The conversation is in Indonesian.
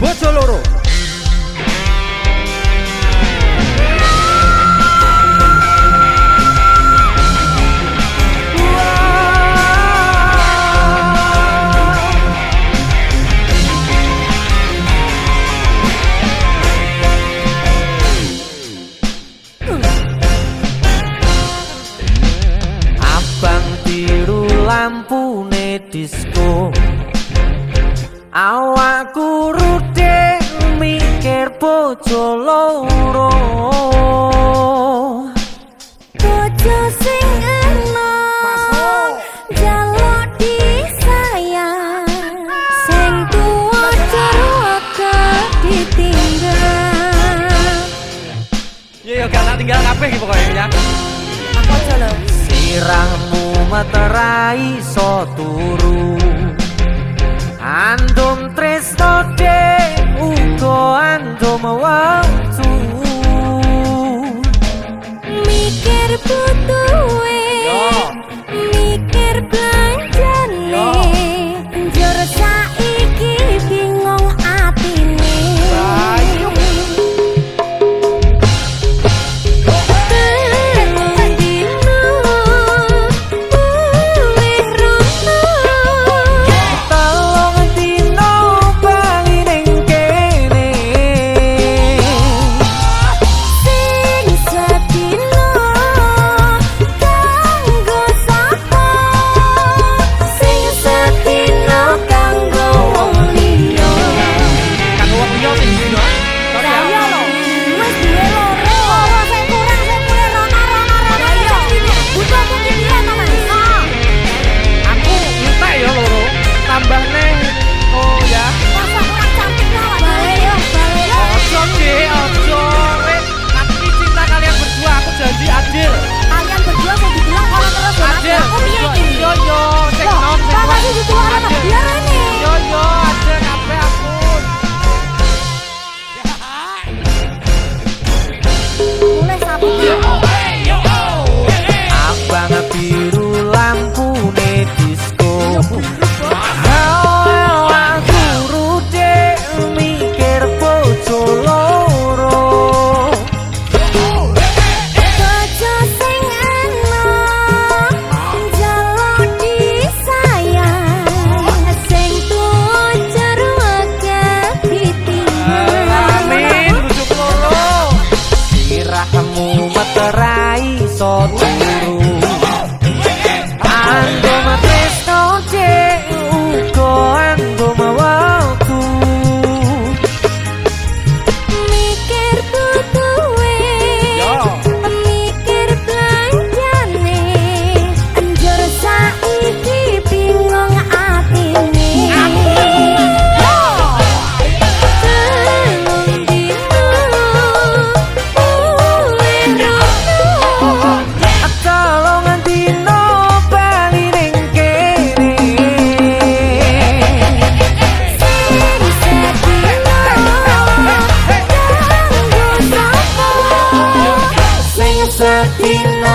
Bojo Loro. Abang Lampu ne disko Awakku rute mikir bojo loro. Bojo sing enom Jaluk disayang. Sing tua jarwa ditinggal. Yo yo gak tinggal kabeh iki pokoknya ya? aja lho? Sirahmu meterai so turu. Latina